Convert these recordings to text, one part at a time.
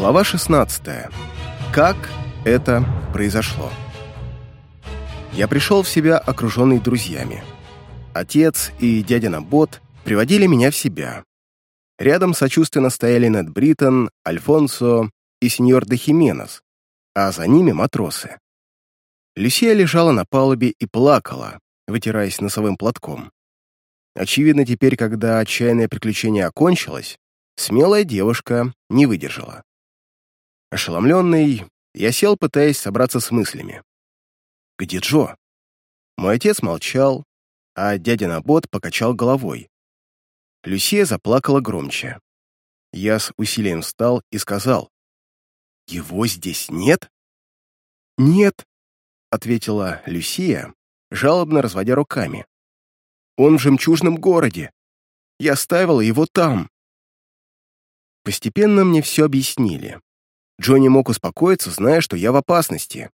Глава 16. Как это произошло? Я пришел в себя, окруженный друзьями. Отец и дядя Набот приводили меня в себя. Рядом сочувственно стояли Нед Бриттон, Альфонсо и сеньор де Хименес, а за ними матросы. Люсия лежала на палубе и плакала, вытираясь носовым платком. Очевидно, теперь, когда отчаянное приключение окончилось, смелая девушка не выдержала. Ошеломленный, я сел, пытаясь собраться с мыслями. «Где Джо?» Мой отец молчал, а дядя Набот покачал головой. Люсия заплакала громче. Я с усилием встал и сказал, «Его здесь нет?» «Нет», — ответила Люсия, жалобно разводя руками. «Он в жемчужном городе. Я оставила его там». Постепенно мне все объяснили. Джонни мог успокоиться, зная, что я в опасности.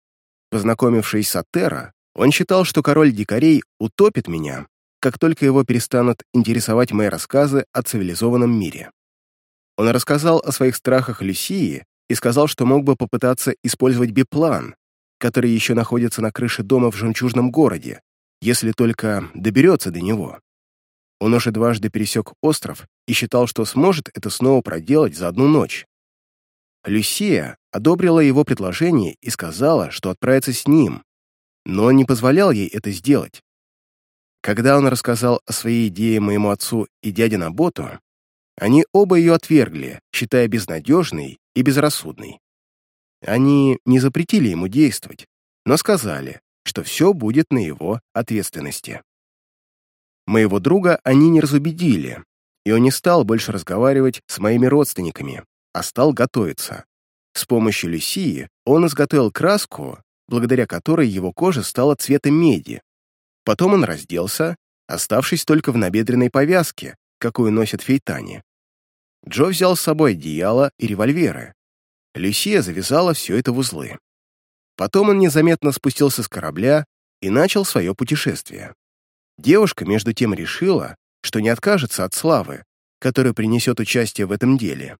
Познакомившись с Атера, он считал, что король дикарей утопит меня, как только его перестанут интересовать мои рассказы о цивилизованном мире. Он рассказал о своих страхах Люсии и сказал, что мог бы попытаться использовать биплан, который еще находится на крыше дома в жемчужном городе, если только доберется до него. Он уже дважды пересек остров и считал, что сможет это снова проделать за одну ночь. Люсия одобрила его предложение и сказала, что отправится с ним, но он не позволял ей это сделать. Когда он рассказал о своей идее моему отцу и дяде Наботу, они оба ее отвергли, считая безнадежной и безрассудной. Они не запретили ему действовать, но сказали, что все будет на его ответственности. Моего друга они не разубедили, и он не стал больше разговаривать с моими родственниками, а стал готовиться. С помощью Люсии он изготовил краску, благодаря которой его кожа стала цвета меди. Потом он разделся, оставшись только в набедренной повязке, какую носят фейтане. Джо взял с собой одеяло и револьверы. Люсия завязала все это в узлы. Потом он незаметно спустился с корабля и начал свое путешествие. Девушка, между тем, решила, что не откажется от славы, которая принесет участие в этом деле.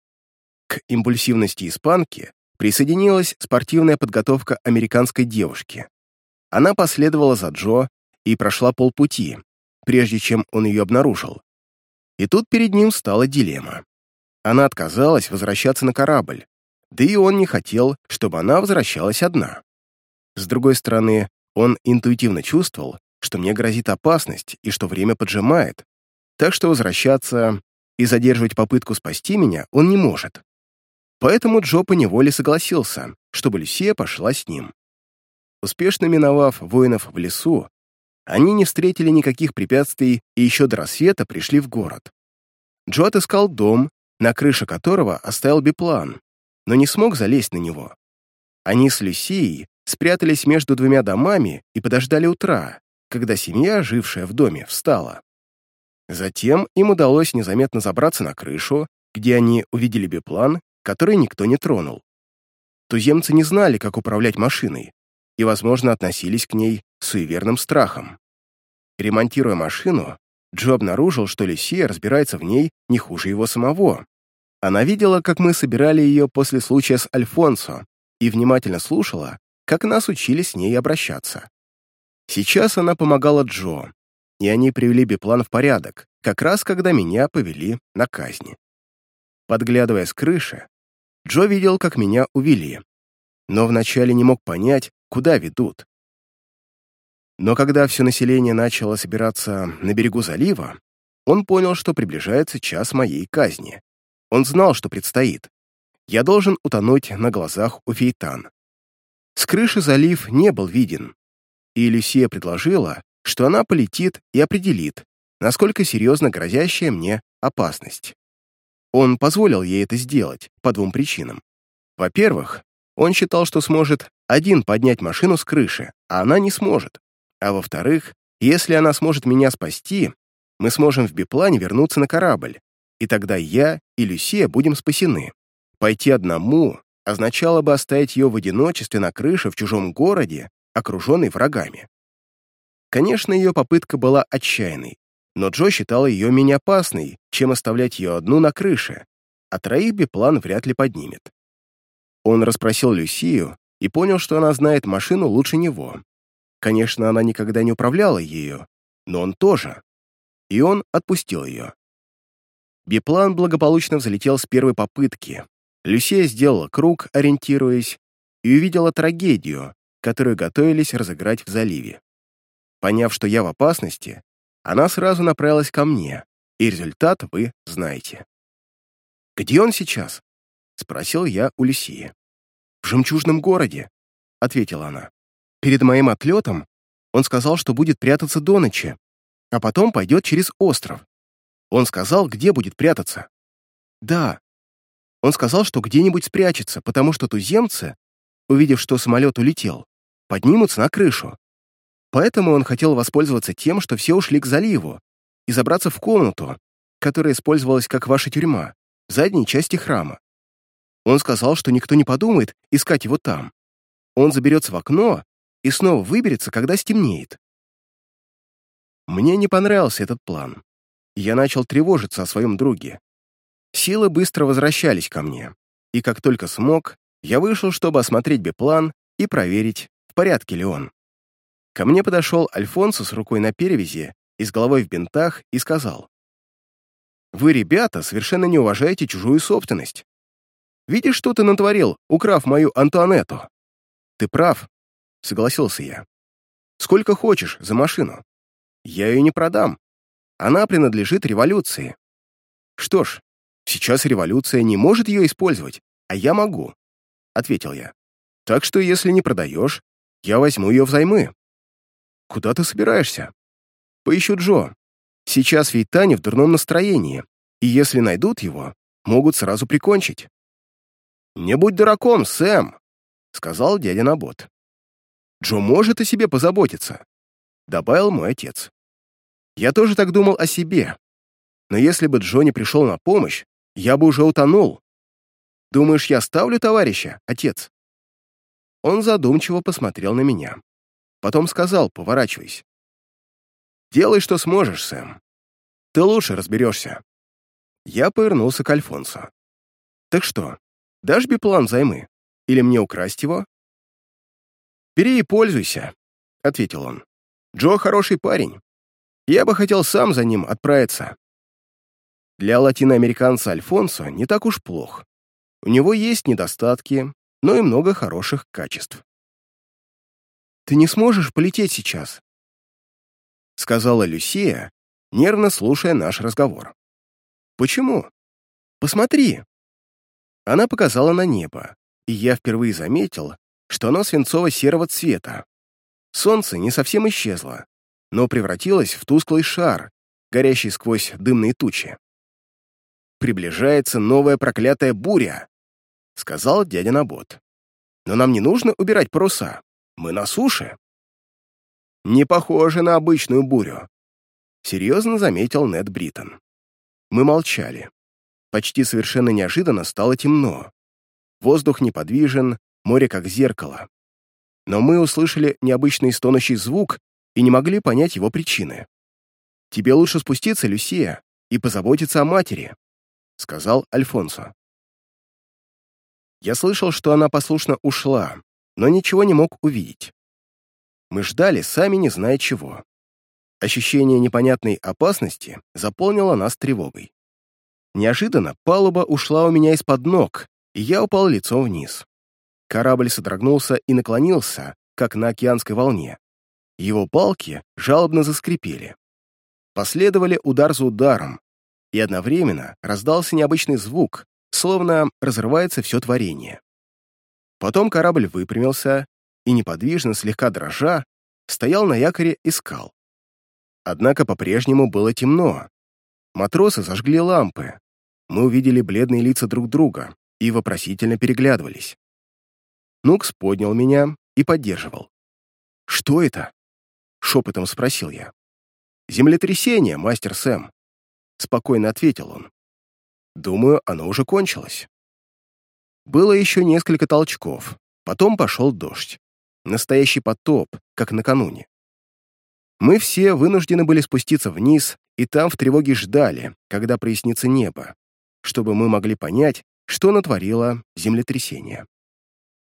Импульсивности испанки присоединилась спортивная подготовка американской девушки. Она последовала за Джо и прошла полпути, прежде чем он ее обнаружил. И тут перед ним стала дилемма. Она отказалась возвращаться на корабль, да и он не хотел, чтобы она возвращалась одна. С другой стороны, он интуитивно чувствовал, что мне грозит опасность и что время поджимает, так что возвращаться и задерживать попытку спасти меня он не может. Поэтому Джо поневоле согласился, чтобы Люсия пошла с ним. Успешно миновав воинов в лесу, они не встретили никаких препятствий и еще до рассвета пришли в город. Джо отыскал дом, на крыше которого оставил биплан, но не смог залезть на него. Они с Люсией спрятались между двумя домами и подождали утра, когда семья, жившая в доме, встала. Затем им удалось незаметно забраться на крышу, где они увидели биплан который никто не тронул. Туземцы не знали, как управлять машиной, и, возможно, относились к ней с суеверным страхом. Ремонтируя машину, Джо обнаружил, что Люсия разбирается в ней не хуже его самого. Она видела, как мы собирали ее после случая с Альфонсо, и внимательно слушала, как нас учили с ней обращаться. Сейчас она помогала Джо, и они привели биплан в порядок, как раз когда меня повели на казни. Подглядывая с крыши, Джо видел, как меня увели, но вначале не мог понять, куда ведут. Но когда все население начало собираться на берегу залива, он понял, что приближается час моей казни. Он знал, что предстоит. Я должен утонуть на глазах у Фейтан. С крыши залив не был виден, и Люсия предложила, что она полетит и определит, насколько серьезно грозящая мне опасность. Он позволил ей это сделать по двум причинам. Во-первых, он считал, что сможет один поднять машину с крыши, а она не сможет. А во-вторых, если она сможет меня спасти, мы сможем в биплане вернуться на корабль, и тогда я и Люсия будем спасены. Пойти одному означало бы оставить ее в одиночестве на крыше в чужом городе, окруженной врагами. Конечно, ее попытка была отчаянной, но Джо считал ее менее опасной, чем оставлять ее одну на крыше, а троих биплан вряд ли поднимет. Он расспросил Люсию и понял, что она знает машину лучше него. Конечно, она никогда не управляла ею, но он тоже. И он отпустил ее. Биплан благополучно взлетел с первой попытки. Люсия сделала круг, ориентируясь, и увидела трагедию, которую готовились разыграть в заливе. Поняв, что я в опасности, она сразу направилась ко мне, и результат вы знаете. «Где он сейчас?» — спросил я у Люсии. «В жемчужном городе», — ответила она. «Перед моим отлетом он сказал, что будет прятаться до ночи, а потом пойдет через остров. Он сказал, где будет прятаться. Да. Он сказал, что где-нибудь спрячется, потому что туземцы, увидев, что самолет улетел, поднимутся на крышу. Поэтому он хотел воспользоваться тем, что все ушли к заливу, и забраться в комнату, которая использовалась как ваша тюрьма, в задней части храма. Он сказал, что никто не подумает искать его там. Он заберется в окно и снова выберется, когда стемнеет. Мне не понравился этот план. Я начал тревожиться о своем друге. Силы быстро возвращались ко мне, и как только смог, я вышел, чтобы осмотреть биплан и проверить, в порядке ли он. Ко мне подошел Альфонсо с рукой на перевязи и с головой в бинтах и сказал, «Вы, ребята, совершенно не уважаете чужую собственность. Видишь, что ты натворил, украв мою Антуанетту?» «Ты прав», — согласился я. «Сколько хочешь за машину. Я ее не продам. Она принадлежит революции. Что ж, сейчас революция не может ее использовать, а я могу, ответил я. Так что если не продаешь, я возьму ее взаймы. Куда ты собираешься? Поищу Джо. Сейчас ведь Таня в дурном настроении, и если найдут его, могут сразу прикончить. «Не будь дураком, Сэм», — сказал дядя Набот. «Джо может о себе позаботиться», — добавил мой отец. Я тоже так думал о себе. Но если бы Джонни пришел на помощь, я бы уже утонул. Думаешь, я ставлю товарища, отец?» Он задумчиво посмотрел на меня. Потом сказал, поворачиваясь. «Делай, что сможешь, Сэм. Ты лучше разберешься». Я повернулся к Альфонсо. «Так что, дашь биплан займы? Или мне украсть его?» «Бери и пользуйся», — ответил он. «Джо хороший парень. Я бы хотел сам за ним отправиться. Для латиноамериканца Альфонсо не так уж плох. У него есть недостатки, но и много хороших качеств. «Ты не сможешь полететь сейчас», — сказала Люсия, нервно слушая наш разговор. «Почему? Посмотри!» Она показала на небо, и я впервые заметил, что оно свинцово-серого цвета. Солнце не совсем исчезло, но превратилась в тусклый шар, горящий сквозь дымные тучи. «Приближается новая проклятая буря», — сказал дядя Набот. «Но нам не нужно убирать паруса. Мы на суше». «Не похоже на обычную бурю», — серьезно заметил Нед Бриттон. Мы молчали. Почти совершенно неожиданно стало темно. Воздух неподвижен, море как зеркало. Но мы услышали необычный стонущий звук, и не могли понять его причины. «Тебе лучше спуститься, Люсия, и позаботиться о матери», — сказал Альфонсо. Я слышал, что она послушно ушла, но ничего не мог увидеть. Мы ждали, сами не зная чего. Ощущение непонятной опасности заполнило нас тревогой. Неожиданно палуба ушла у меня из-под ног, и я упал лицом вниз. Корабль содрогнулся и наклонился, как на океанской волне. Его палки жалобно заскрипели. Последовали удар за ударом, и одновременно раздался необычный звук, словно разрывается все творение. Потом корабль выпрямился и, неподвижно, слегка дрожа, стоял на якоре и скал. Однако по-прежнему было темно. Матросы зажгли лампы. Мы увидели бледные лица друг друга и вопросительно переглядывались. Нукс поднял меня и поддерживал. «Что это?» Шепотом спросил я. «Землетрясение, мастер Сэм», — спокойно ответил он. «Думаю, оно уже кончилось». Было еще несколько толчков, потом пошел дождь. Настоящий потоп, как накануне. Мы все вынуждены были спуститься вниз, и там в тревоге ждали, когда прояснится небо, чтобы мы могли понять, что натворило землетрясение.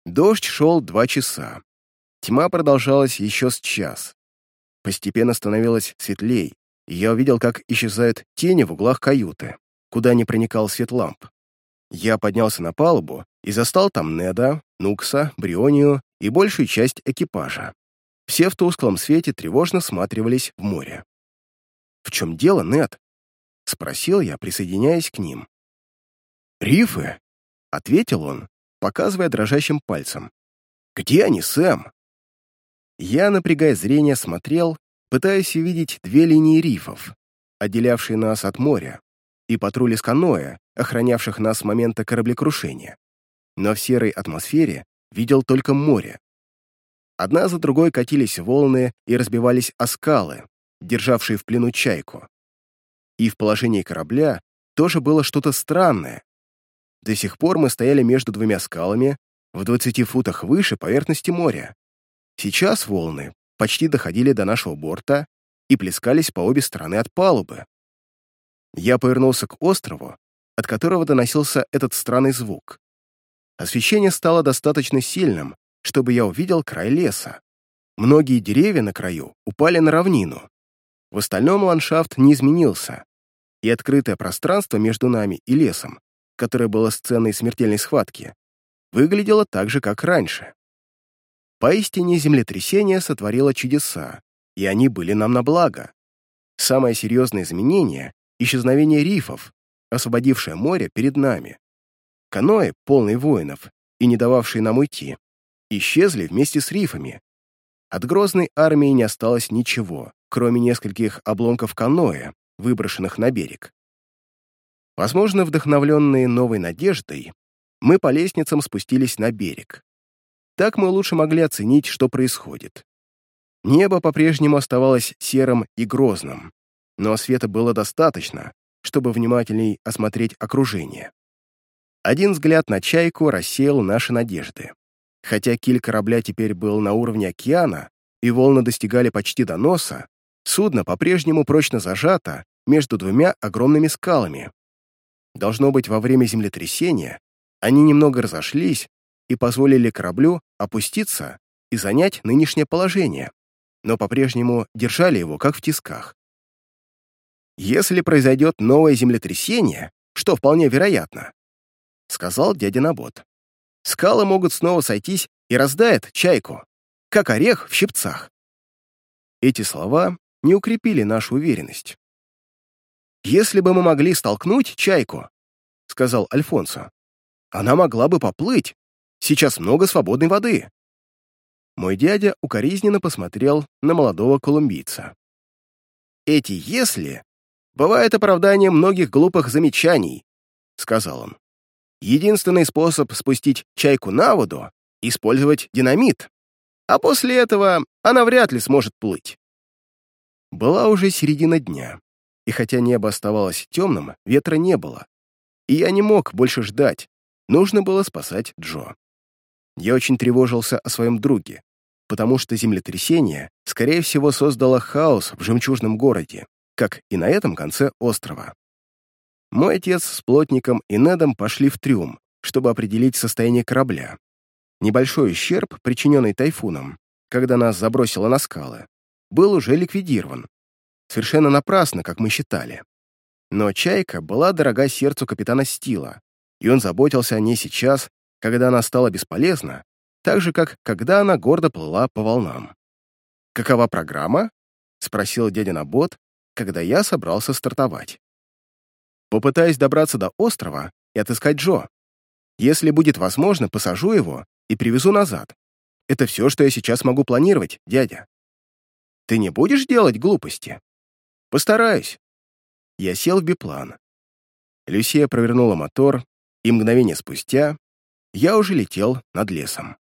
Дождь шел два часа. Тьма продолжалась еще с час. Постепенно становилось светлей, и я увидел, как исчезают тени в углах каюты, куда не проникал свет ламп. Я поднялся на палубу и застал там Неда, Нукса, Брионию и большую часть экипажа. Все в тусклом свете тревожно всматривались в море. «В чем дело, Нед?» — спросил я, присоединяясь к ним. «Рифы!» — ответил он, показывая дрожащим пальцем. «Где они, Сэм?» Я, напрягая зрение, смотрел, пытаясь увидеть две линии рифов, отделявшие нас от моря, и патрули с каноэ, охранявших нас с момента кораблекрушения. Но в серой атмосфере видел только море. Одна за другой катились волны и разбивались о скалы, державшие в плену чайку. И в положении корабля тоже было что-то странное. До сих пор мы стояли между двумя скалами, в 20 футах выше поверхности моря. Сейчас волны почти доходили до нашего борта и плескались по обе стороны от палубы. Я повернулся к острову, от которого доносился этот странный звук. Освещение стало достаточно сильным, чтобы я увидел край леса. Многие деревья на краю упали на равнину. В остальном ландшафт не изменился, и открытое пространство между нами и лесом, которое было сценой смертельной схватки, выглядело так же, как раньше. Поистине землетрясение сотворило чудеса, и они были нам на благо. Самое серьезное изменение — исчезновение рифов, освободившее море перед нами. Каноэ, полные воинов и не дававшие нам уйти, исчезли вместе с рифами. От грозной армии не осталось ничего, кроме нескольких обломков каноэ, выброшенных на берег. Возможно, вдохновленные новой надеждой, мы по лестницам спустились на берег. Так мы лучше могли оценить, что происходит. Небо по-прежнему оставалось серым и грозным, но света было достаточно, чтобы внимательней осмотреть окружение. Один взгляд на чайку рассеял наши надежды. Хотя киль корабля теперь был на уровне океана, и волны достигали почти до носа, судно по-прежнему прочно зажато между двумя огромными скалами. Должно быть, во время землетрясения они немного разошлись и позволили кораблю опуститься и занять нынешнее положение, но по-прежнему держали его как в тисках. «Если произойдет новое землетрясение, что вполне вероятно», — сказал дядя Набот, «скалы могут снова сойтись и раздает чайку, как орех в щипцах». Эти слова не укрепили нашу уверенность. «Если бы мы могли столкнуть чайку», — сказал Альфонсо, «она могла бы поплыть, Сейчас много свободной воды». Мой дядя укоризненно посмотрел на молодого колумбийца. «Эти «если» бывают оправданием многих глупых замечаний», — сказал он. «Единственный способ спустить чайку на воду — использовать динамит, а после этого она вряд ли сможет плыть». Была уже середина дня, и хотя небо оставалось темным, ветра не было, и я не мог больше ждать, нужно было спасать Джо. Я очень тревожился о своем друге, потому что землетрясение, скорее всего, создало хаос в жемчужном городе, как и на этом конце острова. Мой отец с плотником и Недом пошли в трюм, чтобы определить состояние корабля. Небольшой ущерб, причиненный тайфуном, когда нас забросило на скалы, был уже ликвидирован. Совершенно напрасно, как мы считали. Но «Чайка» была дорога сердцу капитана Стила, и он заботился о ней сейчас когда она стала бесполезна, так же, как когда она гордо плыла по волнам. «Какова программа?» — спросил дядя Набот, когда я собрался стартовать. «Попытаюсь добраться до острова и отыскать Джо. Если будет возможно, посажу его и привезу назад. Это все, что я сейчас могу планировать, дядя. Ты не будешь делать глупости?» «Постараюсь». Я сел в биплан. Люсия провернула мотор, и мгновение спустя я уже летел над лесом.